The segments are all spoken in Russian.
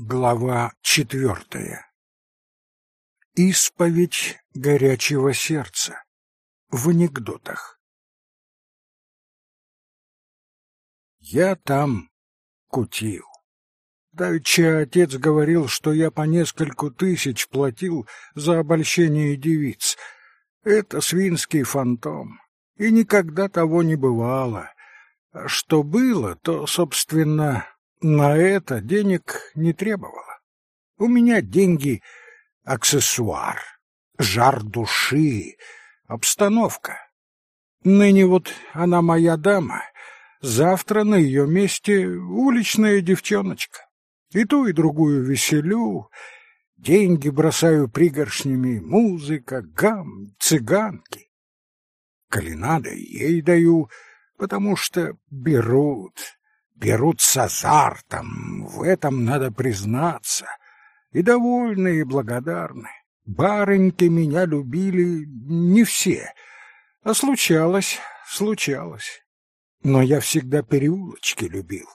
Глава четвертая. Исповедь горячего сердца. В анекдотах. Я там кутил. Давеча отец говорил, что я по нескольку тысяч платил за обольщение девиц. Это свинский фантом, и никогда того не бывало. А что было, то, собственно, на это денег не требовала. У меня деньги — аксессуар, жар души, обстановка. Ныне вот она моя дама, завтра на ее месте уличная девчоночка. И ту, и другую веселю, деньги бросаю пригоршнями, музыка, гам, цыганки. Коли надо, ей даю, потому что берут берут с азартом, в этом надо признаться, и довольны, и благодарны. Барыньки меня любили не все, а случалось, случалось. Но я всегда переулочки любил,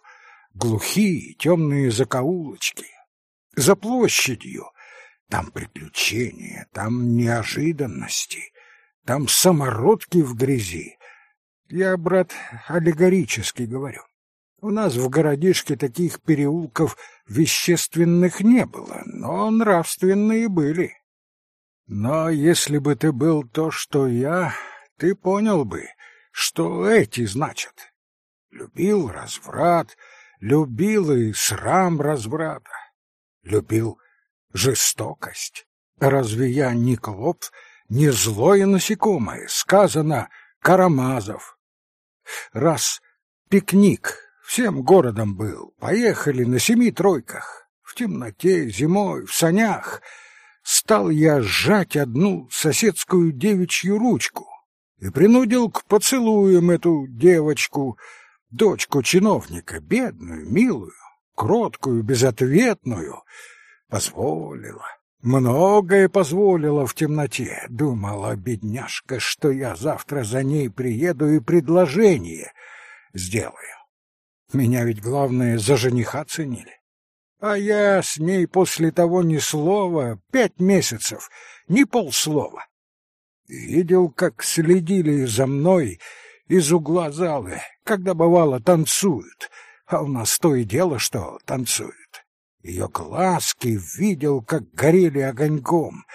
глухие, темные закоулочки. За площадью там приключения, там неожиданности, там самородки в грязи. Я, брат, аллегорически говорю. У нас в городишке таких переулков вещественных не было, но нравственные были. Но если бы ты был то, что я, ты понял бы, что эти значат. Любил разврат, любил и срам разврата, любил жестокость. Разве я не клоп, не злое насекомое, сказано Карамазов. Раз пикник Всем городом был. Поехали на семи тройках. В темноте, зимой, в санях. Стал я сжать одну соседскую девичью ручку и принудил к поцелуям эту девочку, дочку чиновника, бедную, милую, кроткую, безответную. Позволила. Многое позволила в темноте. Думала бедняжка, что я завтра за ней приеду и предложение сделаю. Меня ведь, главное, за жениха ценили. А я с ней после того ни слова, пять месяцев, ни полслова. Видел, как следили за мной из угла залы, когда, бывало, танцуют, а у нас то и дело, что танцуют. Ее глазки видел, как горели огоньком,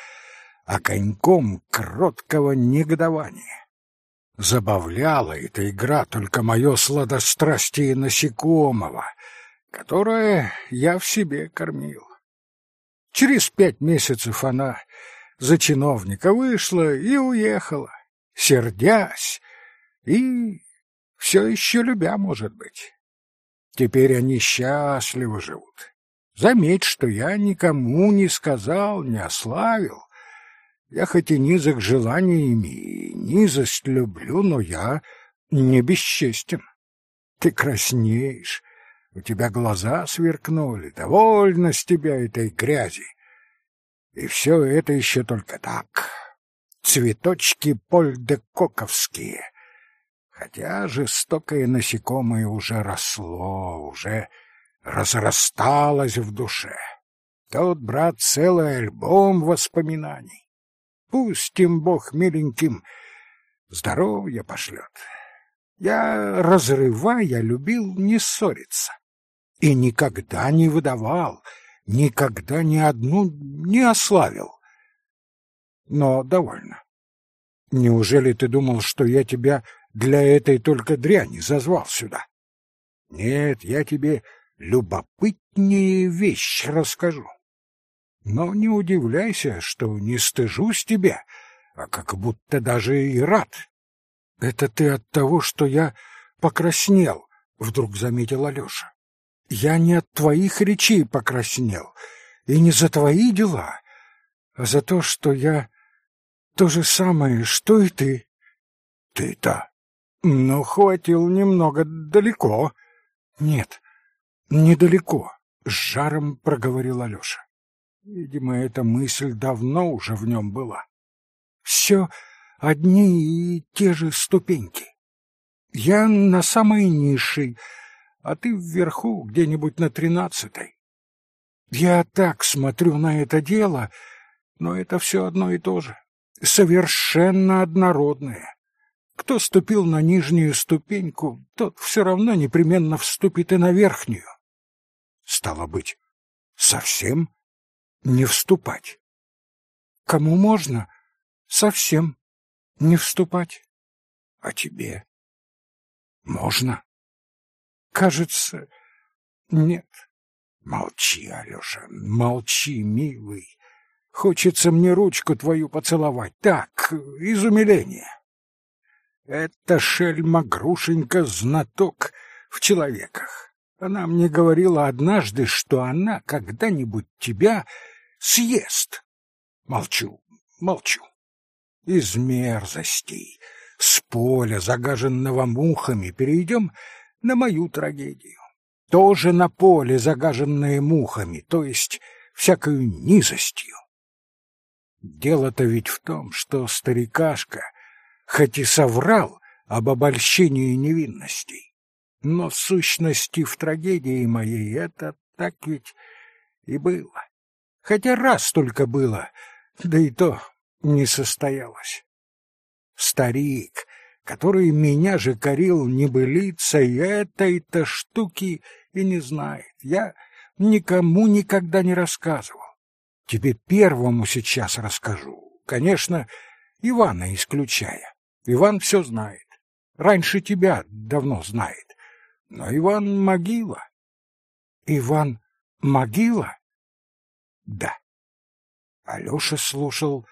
огоньком кроткого негодования. Забавляла эта игра только мое сладострастие насекомого, которое я в себе кормил. Через пять месяцев она за чиновника вышла и уехала, сердясь и все еще любя, может быть. Теперь они счастливо живут. Заметь, что я никому не сказал, не ославил, я хоть и низок желаниями, и низость люблю, но я не бесчестен. Ты краснеешь, у тебя глаза сверкнули, довольно с тебя этой грязи. И все это еще только так. Цветочки польдекоковские. Хотя жестокое насекомое уже росло, уже разрасталось в душе. Тот, брат, целый альбом воспоминаний. Пусть им Бог миленьким здоровье пошлет. Я, разрывая, любил не ссориться. И никогда не выдавал, никогда ни одну не ославил. Но довольно. Неужели ты думал, что я тебя для этой только дряни зазвал сюда? Нет, я тебе любопытнее вещь расскажу. Но не удивляйся, что не стыжусь тебя, а как будто даже и рад. Это ты от того, что я покраснел, вдруг заметил Алёша. Я не от твоих речей покраснел, и не за твои дела, а за то, что я то же самое, что и ты. Ты-то, ну, хватил немного далеко. Нет, недалеко, с жаром проговорил Алёша. Видимо, эта мысль давно уже в нем была. Все одни и те же ступеньки. Я на самой низшей, а ты вверху, где-нибудь на тринадцатой. Я так смотрю на это дело, но это все одно и то же, совершенно однородное. Кто ступил на нижнюю ступеньку, тот все равно непременно вступит и на верхнюю. Стало быть, совсем не вступать. Кому можно совсем не вступать? А тебе? Можно? Кажется, нет. Молчи, Алёша, молчи, милый. Хочется мне ручку твою поцеловать. Так, из умиления. Это шельма-грушенька знаток в человеках. Она мне говорила однажды, что она когда-нибудь тебя съест. Молчу, молчу. Из мерзостей, с поля, загаженного мухами, перейдем на мою трагедию. Тоже на поле, загаженное мухами, то есть всякою низостью. Дело-то ведь в том, что старикашка, хоть и соврал об обольщении невинностей, но в сущности в трагедии моей это так ведь и было. Хотя раз только было, да и то не состоялось. Старик, который меня же корил небылицей этой-то штуки и не знает. Я никому никогда не рассказывал. Тебе первому сейчас расскажу. Конечно, Ивана исключая. Иван все знает. Раньше тебя давно знает. Но Иван могила. Иван могила? Да. Алёша слушал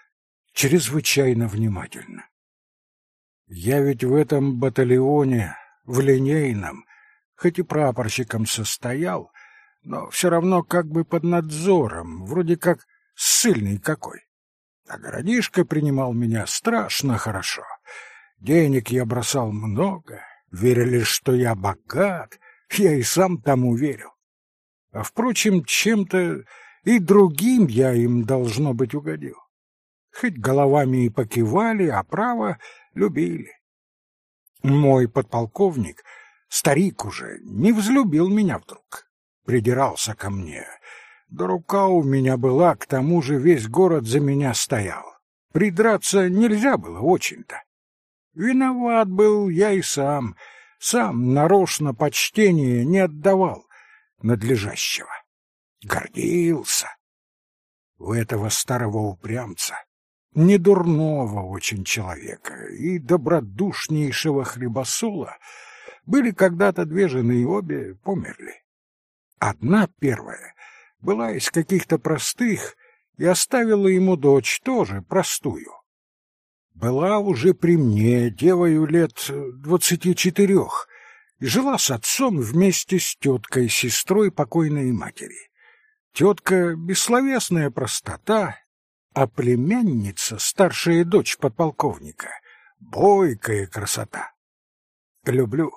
чрезвычайно внимательно. Я ведь в этом батальоне, в линейном, хоть и прапорщиком состоял, но все равно как бы под надзором, вроде как ссыльный какой. А городишко принимал меня страшно хорошо. Денег я бросал много, верили, что я богат, я и сам тому верил. А, впрочем, чем-то и другим я им, должно быть, угодил. Хоть головами и покивали, а право любили. Мой подполковник, старик уже, не взлюбил меня вдруг. Придирался ко мне. Да рука у меня была, к тому же весь город за меня стоял. Придраться нельзя было очень-то. Виноват был я и сам, сам нарочно почтение не отдавал надлежащего. Гордился. У этого старого упрямца недурного очень человека и добродушнейшего хлебосола были когда-то две жены, и обе померли. Одна первая была из каких-то простых и оставила ему дочь тоже простую. Была уже при мне девою лет двадцати четырех и жила с отцом вместе с теткой, сестрой покойной матери. Тетка — бессловесная простота, а племянница, старшая дочь подполковника, бойкая красота. Люблю,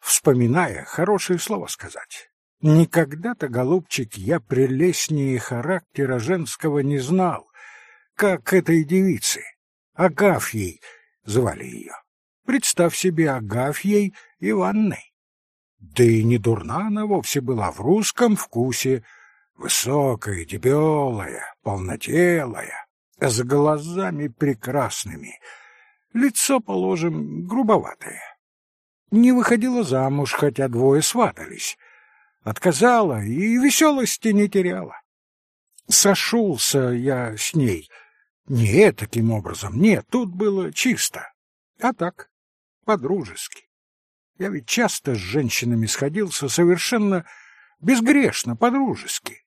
вспоминая, хорошее слово сказать. Никогда-то, голубчик, я прелестнее характера женского не знал, как этой девицы, Агафьей звали ее. Представь себе Агафьей Иванной. Да и не дурна она вовсе была в русском вкусе, Высокая, дебелая, полнотелая, с глазами прекрасными, лицо, положим, грубоватое. Не выходила замуж, хотя двое сватались. Отказала и веселости не теряла. Сошелся я с ней. Не таким образом, нет, тут было чисто. А так, по-дружески. Я ведь часто с женщинами сходился совершенно безгрешно, по-дружески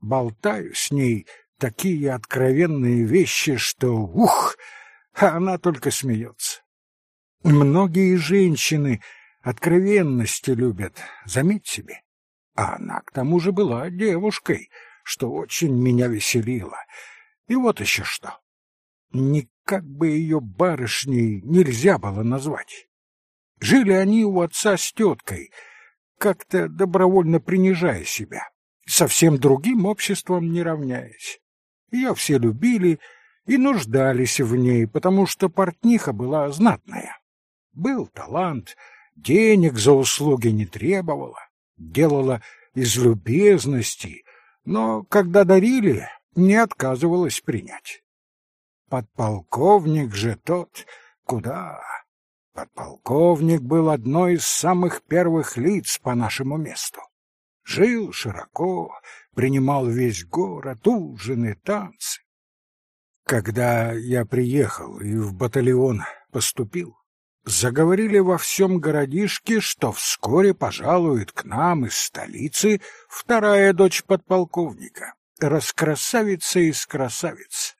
болтаю с ней такие откровенные вещи, что ух, а она только смеется. Многие женщины откровенности любят, заметь себе. А она к тому же была девушкой, что очень меня веселило. И вот еще что. Никак бы ее барышней нельзя было назвать. Жили они у отца с теткой, как-то добровольно принижая себя совсем другим обществом не равняясь. Ее все любили и нуждались в ней, потому что портниха была знатная. Был талант, денег за услуги не требовала, делала из любезности, но когда дарили, не отказывалась принять. Подполковник же тот куда? Подполковник был одной из самых первых лиц по нашему месту. Жил широко, принимал весь город, ужины, танцы. Когда я приехал и в батальон поступил, заговорили во всем городишке, что вскоре пожалует к нам из столицы вторая дочь подполковника, раскрасавица из красавиц.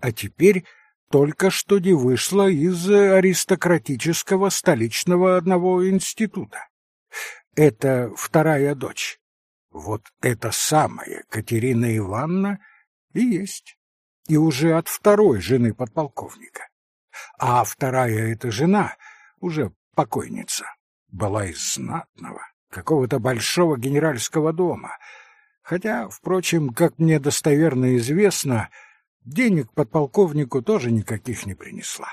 А теперь только что не вышла из аристократического столичного одного института. Это вторая дочь. Вот эта самая Катерина Ивановна и есть. И уже от второй жены подполковника. А вторая эта жена, уже покойница, была из знатного, какого-то большого генеральского дома. Хотя, впрочем, как мне достоверно известно, денег подполковнику тоже никаких не принесла.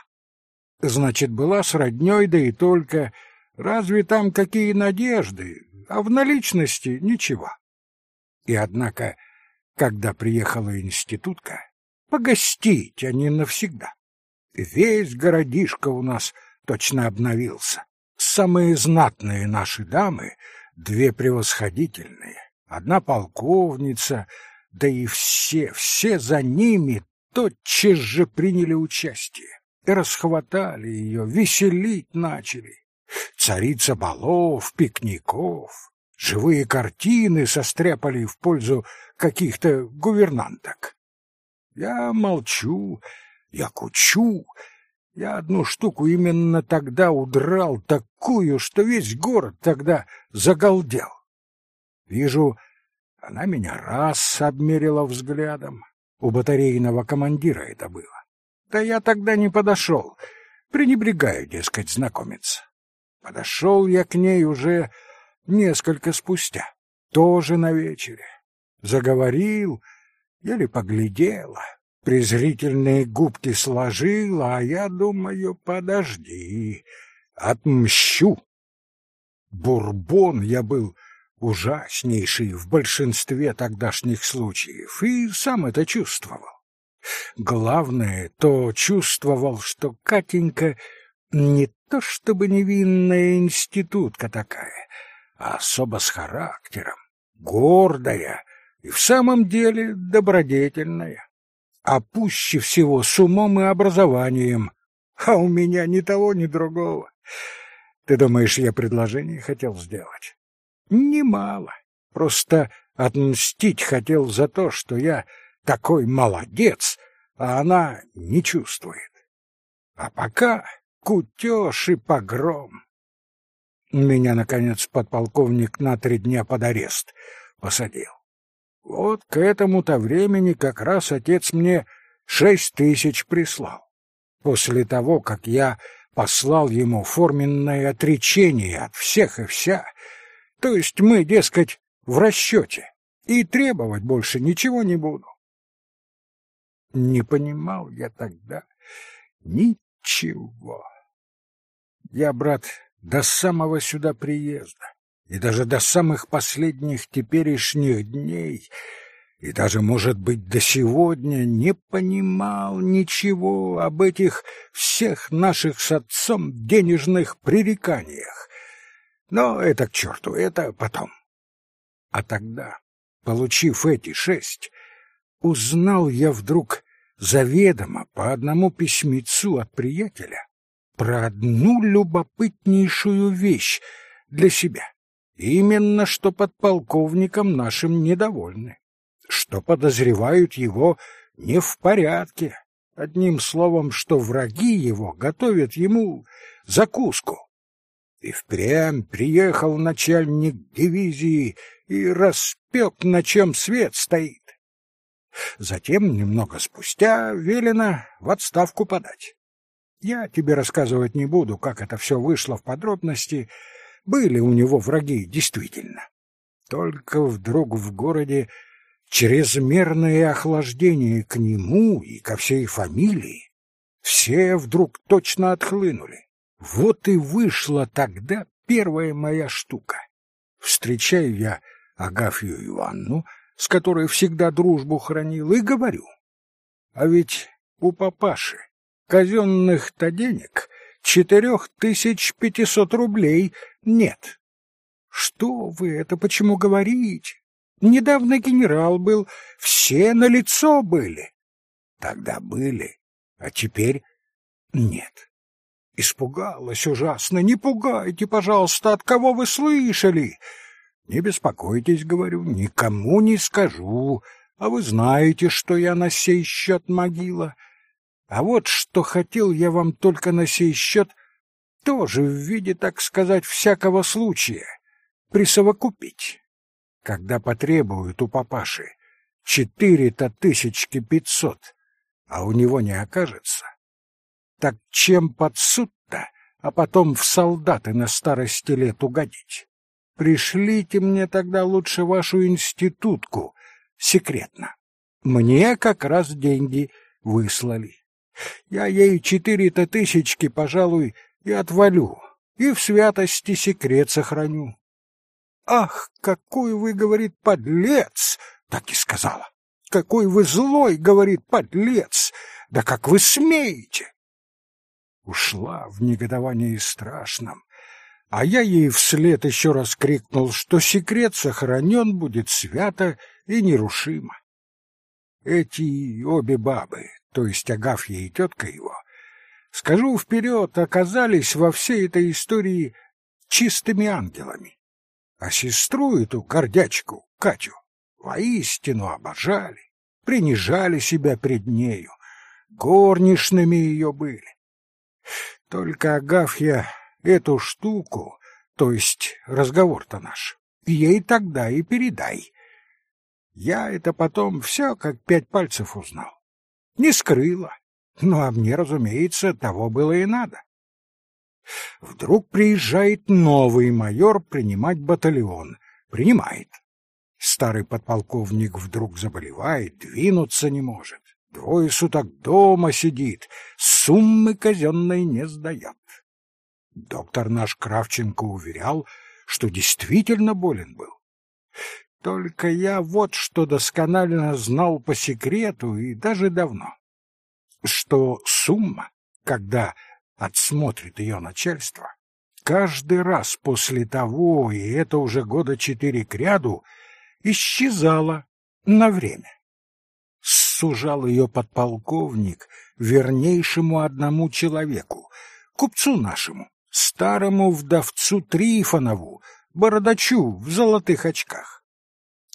Значит, была с роднёй, да и только... Разве там какие надежды? А в наличности ничего. И однако, когда приехала институтка, погостить, а не навсегда. Весь городишко у нас точно обновился. Самые знатные наши дамы, две превосходительные, одна полковница, да и все, все за ними тотчас же приняли участие и расхватали ее, веселить начали. Царица балов, пикников, живые картины состряпали в пользу каких-то гувернанток. Я молчу, я кучу. Я одну штуку именно тогда удрал, такую, что весь город тогда загалдел. Вижу, она меня раз обмерила взглядом. У батарейного командира это было. Да я тогда не подошел. Пренебрегаю, дескать, знакомиться. Подошел я к ней уже несколько спустя, тоже на вечере. Заговорил, еле поглядела, презрительные губки сложила, а я думаю, подожди, отмщу. Бурбон я был ужаснейший в большинстве тогдашних случаев и сам это чувствовал. Главное, то чувствовал, что Катенька не то чтобы невинная институтка такая, а особо с характером, гордая и в самом деле добродетельная, а пуще всего с умом и образованием, а у меня ни того, ни другого. Ты думаешь, я предложение хотел сделать? Немало. Просто отмстить хотел за то, что я такой молодец, а она не чувствует. А пока кутеж и погром. Меня, наконец, подполковник на три дня под арест посадил. Вот к этому-то времени как раз отец мне шесть тысяч прислал. После того, как я послал ему форменное отречение от всех и вся, то есть мы, дескать, в расчете, и требовать больше ничего не буду. Не понимал я тогда ничего. Я, брат, до самого сюда приезда и даже до самых последних теперешних дней, и даже, может быть, до сегодня не понимал ничего об этих всех наших с отцом денежных пререканиях. Но это к черту, это потом. А тогда, получив эти шесть, узнал я вдруг заведомо по одному письмецу от приятеля про одну любопытнейшую вещь для себя. Именно что подполковником нашим недовольны, что подозревают его не в порядке, одним словом, что враги его готовят ему закуску. И впрямь приехал начальник дивизии и распек, на чем свет стоит. Затем, немного спустя, велено в отставку подать. Я тебе рассказывать не буду, как это все вышло в подробности, были у него враги, действительно. Только вдруг в городе чрезмерное охлаждение к нему и ко всей фамилии. Все вдруг точно отхлынули. Вот и вышла тогда первая моя штука. Встречаю я Агафью Ивановну с которой всегда дружбу хранил, и говорю. А ведь у папаши казенных-то денег четырех тысяч пятисот рублей нет. Что вы это почему говорите? Недавно генерал был, все на лицо были. Тогда были, а теперь нет. Испугалась ужасно. Не пугайте, пожалуйста, от кого вы слышали? Не беспокойтесь, говорю, никому не скажу. А вы знаете, что я на сей счет могила. А вот что хотел я вам только на сей счет, тоже в виде, так сказать, всякого случая, присовокупить. Когда потребуют у папаши четыре-то тысячки пятьсот, а у него не окажется, так чем под суд-то, а потом в солдаты на старости лет угодить? Пришлите мне тогда лучше вашу институтку, секретно. Мне как раз деньги выслали. Я ей четыре-то тысячки, пожалуй, и отвалю, и в святости секрет сохраню. Ах, какой вы, говорит, подлец, так и сказала. Какой вы злой, говорит, подлец. Да как вы смеете? Ушла в негодовании страшном. А я ей вслед еще раз крикнул, что секрет сохранен будет свято и нерушимо. Эти обе бабы, то есть Агафья и тетка его, скажу вперед, оказались во всей этой истории чистыми ангелами. А сестру эту, гордячку, Катю, воистину обожали, принижали себя пред нею, горничными ее были. Только Агафья эту штуку, то есть разговор-то наш, ей тогда и передай. Я это потом все как пять пальцев узнал. Не скрыла. Ну, а мне, разумеется, того было и надо. Вдруг приезжает новый майор принимать батальон. Принимает. Старый подполковник вдруг заболевает, двинуться не может. Двое суток дома сидит, суммы казенной не сдает. Доктор наш Кравченко уверял, что действительно болен был. Только я вот что досконально знал по секрету и даже давно, что сумма, когда отсмотрит ее начальство, каждый раз после того, и это уже года четыре кряду, исчезала на время. Сужал ее подполковник вернейшему одному человеку, купцу нашему, старому вдовцу Трифонову, бородачу в золотых очках.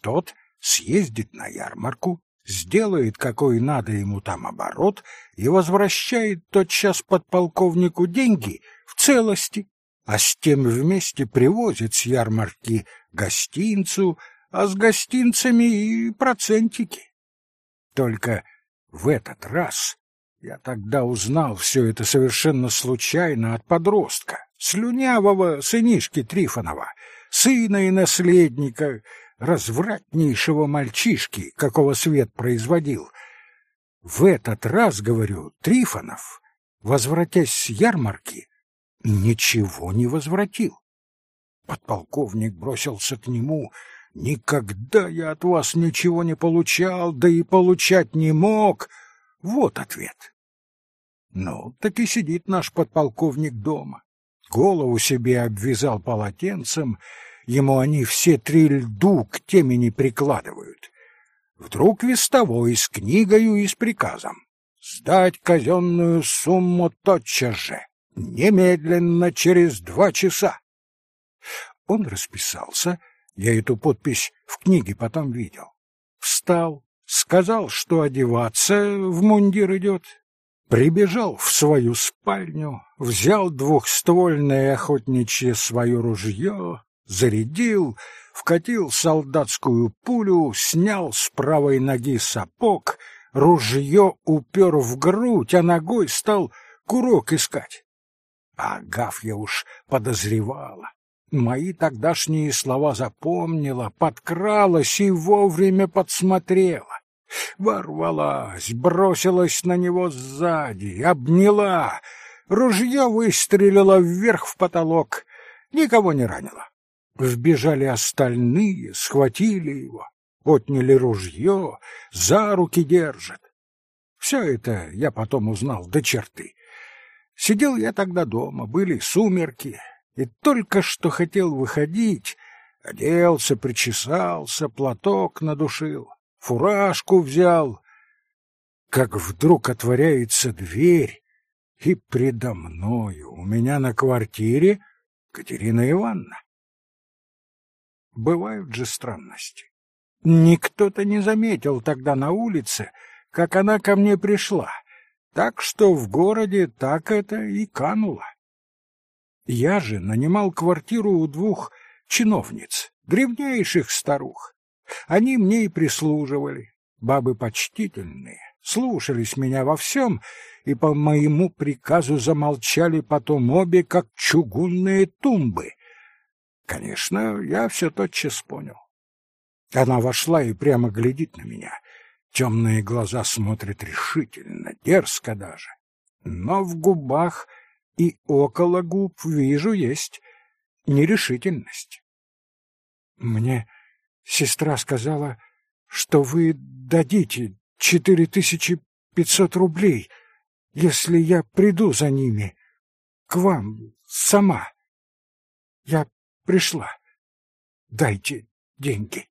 Тот съездит на ярмарку, сделает какой надо ему там оборот и возвращает тотчас подполковнику деньги в целости, а с тем вместе привозит с ярмарки гостинцу, а с гостинцами и процентики. Только в этот раз я тогда узнал все это совершенно случайно от подростка, слюнявого сынишки Трифонова, сына и наследника, развратнейшего мальчишки, какого свет производил. В этот раз, говорю, Трифонов, возвратясь с ярмарки, ничего не возвратил. Подполковник бросился к нему. «Никогда я от вас ничего не получал, да и получать не мог». Вот ответ. Ну, так и сидит наш подполковник дома. Голову себе обвязал полотенцем, ему они все три льду к темени прикладывают. Вдруг вестовой с книгою и с приказом сдать казенную сумму тотчас же, немедленно через два часа. Он расписался, я эту подпись в книге потом видел. Встал, сказал, что одеваться в мундир идет, прибежал в свою спальню, взял двухствольное охотничье свое ружье, зарядил, вкатил солдатскую пулю, снял с правой ноги сапог, ружье упер в грудь, а ногой стал курок искать. А Агафья уж подозревала. Мои тогдашние слова запомнила, подкралась и вовремя подсмотрела ворвалась, бросилась на него сзади, обняла, ружье выстрелило вверх в потолок, никого не ранило. Вбежали остальные, схватили его. отняли ружье, за руки держат. Все это я потом узнал до черты. Сидел я тогда дома, были сумерки, и только что хотел выходить, оделся, причесался, платок надушил, фуражку взял, как вдруг отворяется дверь, и предо мною, у меня на квартире, Катерина Ивановна. Бывают же странности. Никто-то не заметил тогда на улице, как она ко мне пришла, так что в городе так это и кануло. Я же нанимал квартиру у двух чиновниц, древнейших старух. Они мне и прислуживали, бабы почтительные, слушались меня во всем и по моему приказу замолчали потом обе, как чугунные тумбы. Конечно, я все тотчас понял. Она вошла и прямо глядит на меня. Темные глаза смотрят решительно, дерзко даже. Но в губах и около губ вижу есть нерешительность. Мне сестра сказала, что вы дадите четыре тысячи пятьсот рублей, если я приду за ними к вам сама. Я пришла. Дайте деньги.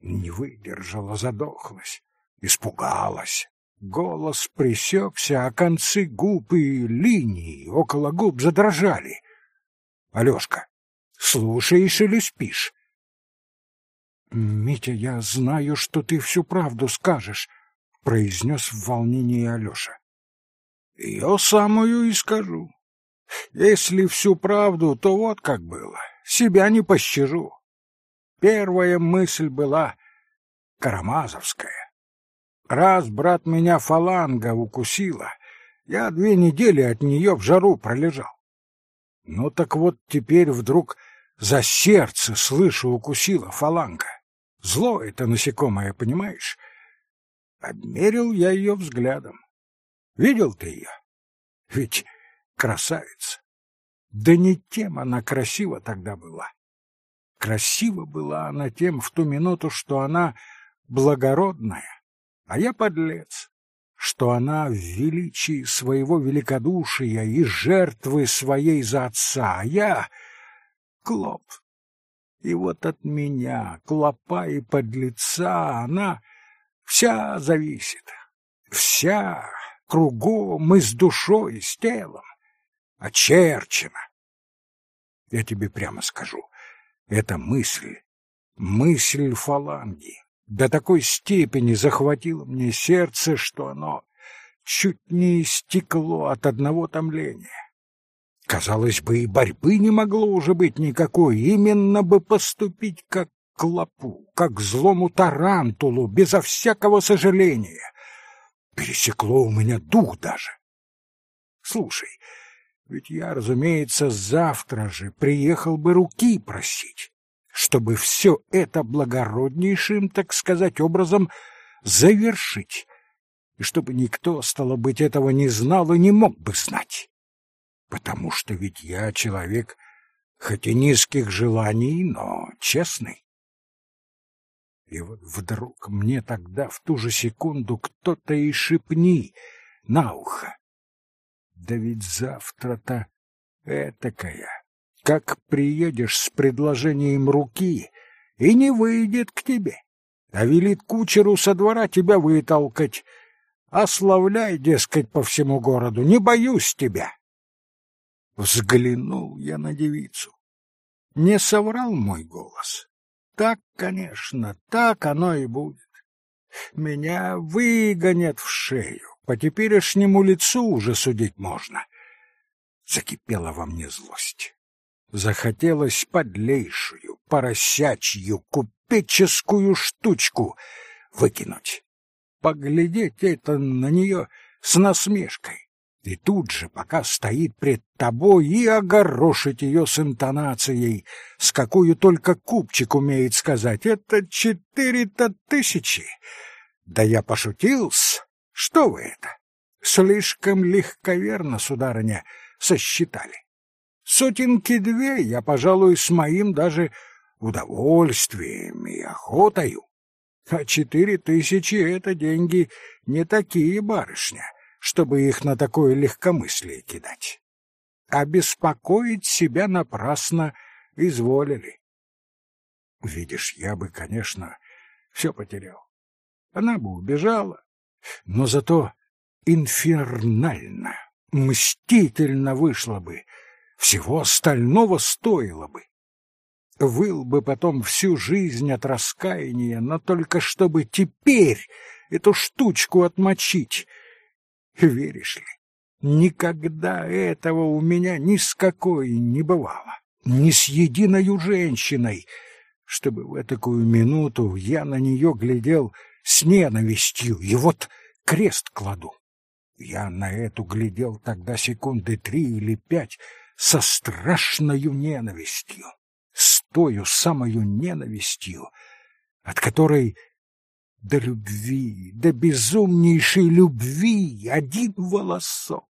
Не выдержала, задохлась, испугалась. Голос пресекся, а концы губ и линии около губ задрожали. — Алешка, слушаешь или спишь? — Митя, я знаю, что ты всю правду скажешь, — произнес в волнении Алеша. — Ее самую и скажу. Если всю правду, то вот как было. Себя не пощажу. Первая мысль была карамазовская. Раз, брат, меня фаланга укусила, я две недели от нее в жару пролежал. Ну так вот теперь вдруг за сердце, слышу, укусила фаланга. Зло это насекомое, понимаешь? Обмерил я ее взглядом. Видел ты ее? Ведь красавица. Да не тем она красива тогда была. Красива была она тем в ту минуту, что она благородная, а я подлец, что она в величии своего великодушия и жертвы своей за отца, а я — клоп. И вот от меня, клопа и подлеца, она вся зависит, вся, кругом и с душой, и с телом, очерчена. Я тебе прямо скажу, эта мысль, мысль фаланги, до такой степени захватила мне сердце, что оно чуть не истекло от одного томления. Казалось бы, и борьбы не могло уже быть никакой, именно бы поступить как клопу, как злому тарантулу, безо всякого сожаления. Пересекло у меня дух даже. Слушай, ведь я, разумеется, завтра же приехал бы руки просить, чтобы все это благороднейшим, так сказать, образом завершить, и чтобы никто, стало быть, этого не знал и не мог бы знать. Потому что ведь я человек, хоть и низких желаний, но честный. И вот вдруг мне тогда в ту же секунду кто-то и шепни на ухо. Да ведь завтра-то этакая, как приедешь с предложением руки, и не выйдет к тебе, а велит кучеру со двора тебя вытолкать. Ославляй, дескать, по всему городу, не боюсь тебя. Взглянул я на девицу. Не соврал мой голос. Так, конечно, так оно и будет. Меня выгонят в шею. По теперешнему лицу уже судить можно. Закипела во мне злость. Захотелось подлейшую, поросячью, купеческую штучку выкинуть. Поглядеть это на нее с насмешкой. И тут же, пока стоит пред тобой, и огорошить ее с интонацией, с какую только купчик умеет сказать. Это четыре-то тысячи. Да я пошутил-с. Что вы это? Слишком легковерно, сударыня, сосчитали. Сотенки две я, пожалуй, с моим даже удовольствием и охотою. А четыре тысячи — это деньги не такие, барышня, чтобы их на такое легкомыслие кидать. А беспокоить себя напрасно изволили. Видишь, я бы, конечно, все потерял. Она бы убежала, но зато инфернально, мстительно вышло бы, всего остального стоило бы. Выл бы потом всю жизнь от раскаяния, но только чтобы теперь эту штучку отмочить. Веришь ли, никогда этого у меня ни с какой не бывало, ни с единою женщиной, чтобы в такую минуту я на нее глядел с ненавистью, и вот крест кладу. Я на эту глядел тогда секунды три или пять со страшною ненавистью, с тою самою ненавистью, от которой до любви, до безумнейшей любви один волосок.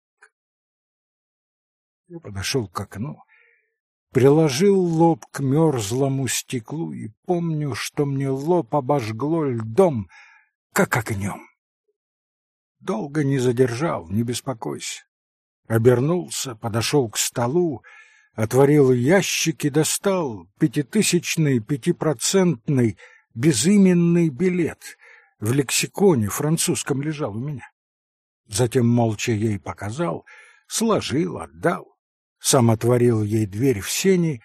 Я подошел к окну, приложил лоб к мерзлому стеклу и помню, что мне лоб обожгло льдом, как огнем. Долго не задержал, не беспокойся. Обернулся, подошел к столу, отворил ящик и достал пятитысячный пятипроцентный безыменный билет. В лексиконе французском лежал у меня. Затем молча ей показал, сложил, отдал. Сам отворил ей дверь в сени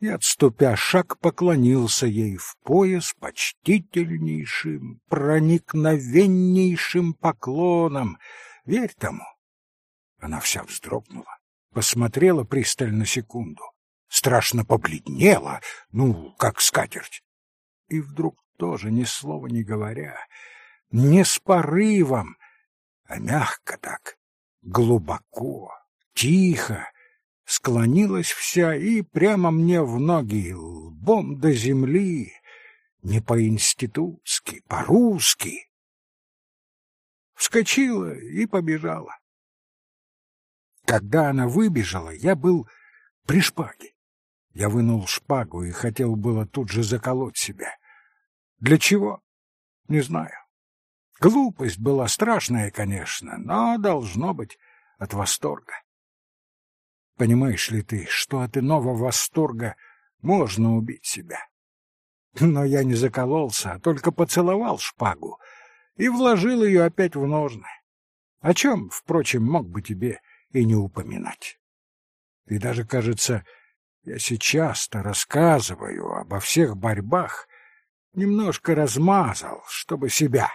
и, отступя шаг, поклонился ей в пояс почтительнейшим, проникновеннейшим поклоном. Верь тому. Она вся вздрогнула, посмотрела пристально секунду, страшно побледнела, ну, как скатерть. И вдруг тоже ни слова не говоря, не с порывом, а мягко так, глубоко, тихо, склонилась вся и прямо мне в ноги, лбом до земли, не по-институтски, по-русски. Вскочила и побежала. Когда она выбежала, я был при шпаге. Я вынул шпагу и хотел было тут же заколоть себя. Для чего? Не знаю. Глупость была страшная, конечно, но должно быть от восторга. Понимаешь ли ты, что от иного восторга можно убить себя? Но я не закололся, а только поцеловал шпагу и вложил ее опять в ножны. О чем, впрочем, мог бы тебе и не упоминать. И даже, кажется, я сейчас-то рассказываю обо всех борьбах, немножко размазал, чтобы себя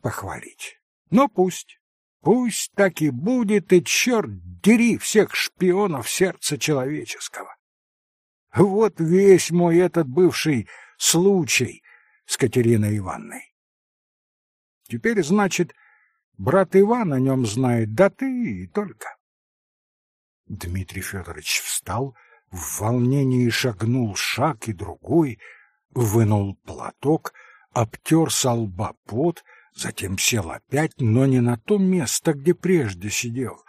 похвалить. Но пусть. Пусть так и будет, и черт дери всех шпионов сердца человеческого. Вот весь мой этот бывший случай с Катериной Ивановной. Теперь, значит, брат Иван о нем знает, да ты и только. Дмитрий Федорович встал, в волнении шагнул шаг и другой, вынул платок, обтер со лба пот, Затем сел опять, но не на то место, где прежде сидел,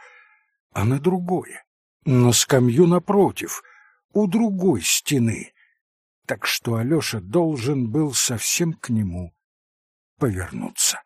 а на другое, на скамью напротив, у другой стены. Так что Алёша должен был совсем к нему повернуться.